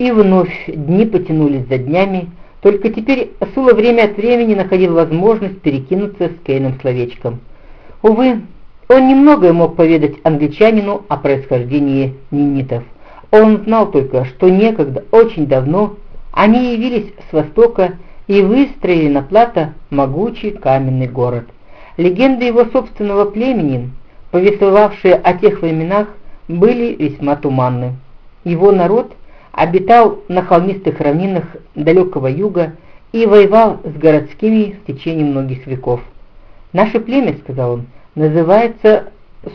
И вновь дни потянулись за днями, только теперь Сула время от времени находил возможность перекинуться с Кейном словечком. Увы, он немногое мог поведать англичанину о происхождении нинитов. Он знал только, что некогда, очень давно, они явились с востока и выстроили на плато могучий каменный город. Легенды его собственного племени, повествовавшие о тех временах, были весьма туманны. Его народ обитал на холмистых равнинах далекого юга и воевал с городскими в течение многих веков. «Наше племя, — сказал он, — называется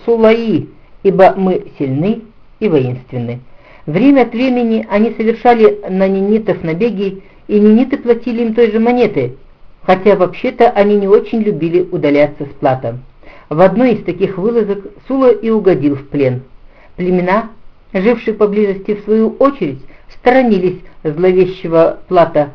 Сулаи, ибо мы сильны и воинственны. Время от времени они совершали на нинитов набеги, и ниниты платили им той же монеты, хотя вообще-то они не очень любили удаляться с плата. В одной из таких вылазок Сула и угодил в плен. Племена, жившие поблизости в свою очередь, сторонились зловещего плата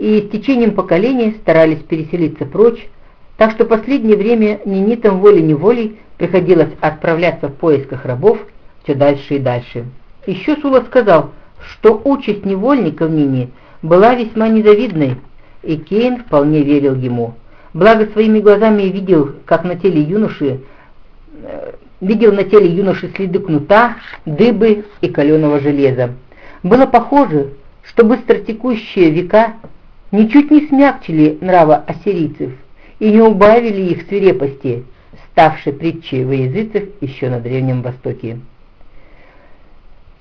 и с течением поколений старались переселиться прочь, так что последнее время нинитам волей-неволей приходилось отправляться в поисках рабов все дальше и дальше. Еще Сула сказал, что участь невольника в Нине была весьма незавидной, и Кейн вполне верил ему. Благо своими глазами видел, как на теле юноши э, видел на теле юноши следы кнута, дыбы и каленого железа. Было похоже, что быстротекущие века ничуть не смягчили нрава ассирийцев и не убавили их свирепости, ставшей притчей во языцах еще на Древнем Востоке.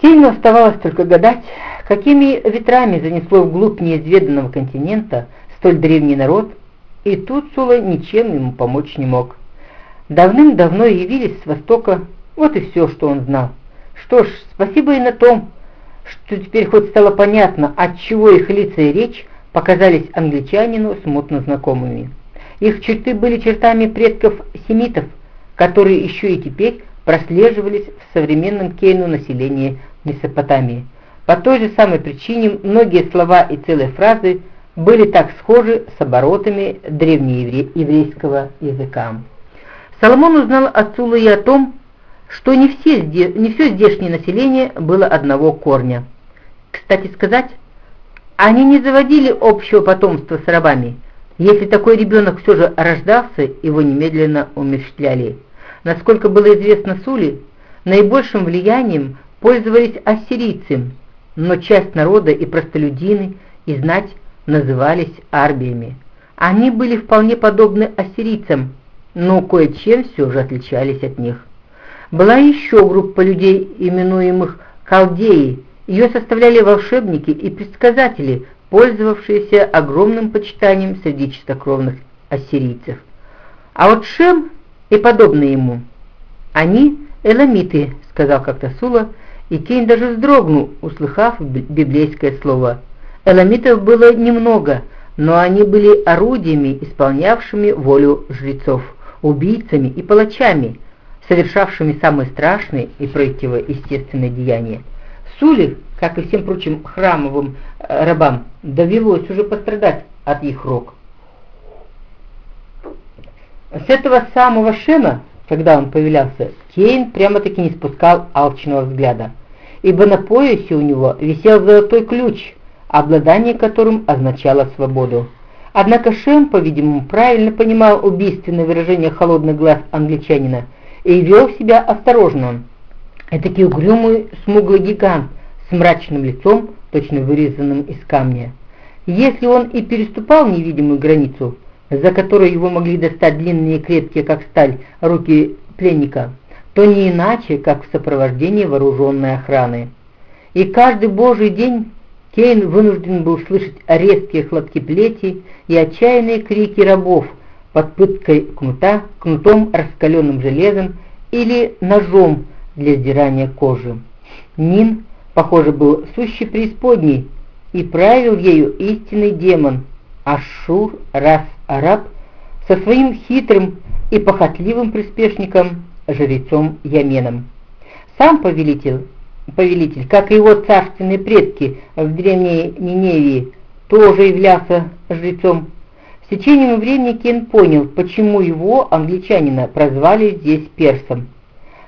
Кейну оставалось только гадать, какими ветрами занесло вглубь неизведанного континента столь древний народ, и тут Сула ничем ему помочь не мог. Давным-давно явились с востока, вот и все, что он знал. Что ж, спасибо и на том, что теперь хоть стало понятно, от чего их лица и речь показались англичанину смутно знакомыми. Их черты были чертами предков семитов, которые еще и теперь прослеживались в современном Кейну населении Месопотамии. По той же самой причине многие слова и целые фразы были так схожи с оборотами древнееврейского языка. Соломон узнал от Сулы и о том, что не, все, не все здешнее население было одного корня. Кстати сказать, они не заводили общего потомства с рабами. Если такой ребенок все же рождался, его немедленно умерщвляли. Насколько было известно Сули, наибольшим влиянием пользовались ассирийцы, но часть народа и простолюдины, и знать назывались арбиями. Они были вполне подобны ассирийцам, но кое-чем все же отличались от них. Была еще группа людей, именуемых колдеи. Ее составляли волшебники и предсказатели, пользовавшиеся огромным почитанием среди чистокровных ассирийцев. А вот Шем и подобные ему, они эламиты, сказал как-то Сула, и Кейн даже вздрогнул, услыхав библейское слово. Эламитов было немного, но они были орудиями, исполнявшими волю жрецов, убийцами и палачами, совершавшими самые страшные и противоестественные деяния. Сули, как и всем прочим храмовым э, рабам, довелось уже пострадать от их рук. С этого самого Шема, когда он появлялся, Кейн прямо-таки не спускал алчного взгляда, ибо на поясе у него висел золотой ключ, обладание которым означало свободу. Однако Шем, по-видимому, правильно понимал убийственное выражение холодных глаз англичанина – и вел себя осторожно. Этакий угрюмый смуглый гигант с мрачным лицом, точно вырезанным из камня. Если он и переступал невидимую границу, за которой его могли достать длинные крепкие, как сталь, руки пленника, то не иначе, как в сопровождении вооруженной охраны. И каждый божий день Кейн вынужден был слышать резкие хлопки плети и отчаянные крики рабов, под пыткой кнута, кнутом, раскаленным железом или ножом для сдирания кожи. Нин, похоже, был сущий преисподней, и правил ею истинный демон Ашур Рас Араб со своим хитрым и похотливым приспешником, жрецом Яменом. Сам повелитель, повелитель, как и его царственные предки в древней Ниневии, тоже являлся жрецом течением времени Кен понял, почему его, англичанина, прозвали здесь персом.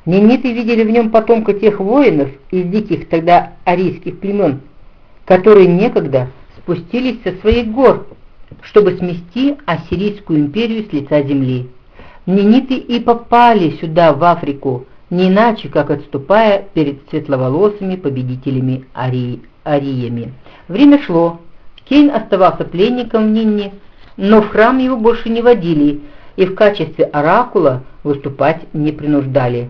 Нениты видели в нем потомка тех воинов из диких тогда арийских племен, которые некогда спустились со своих гор, чтобы смести Ассирийскую империю с лица земли. Ниниты и попали сюда, в Африку, не иначе, как отступая перед светловолосыми победителями Ари... Ариями. Время шло. Кейн оставался пленником в Нинне, но в храм его больше не водили и в качестве оракула выступать не принуждали.